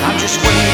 I'm just waiting.